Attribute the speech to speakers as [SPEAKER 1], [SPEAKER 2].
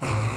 [SPEAKER 1] Oh.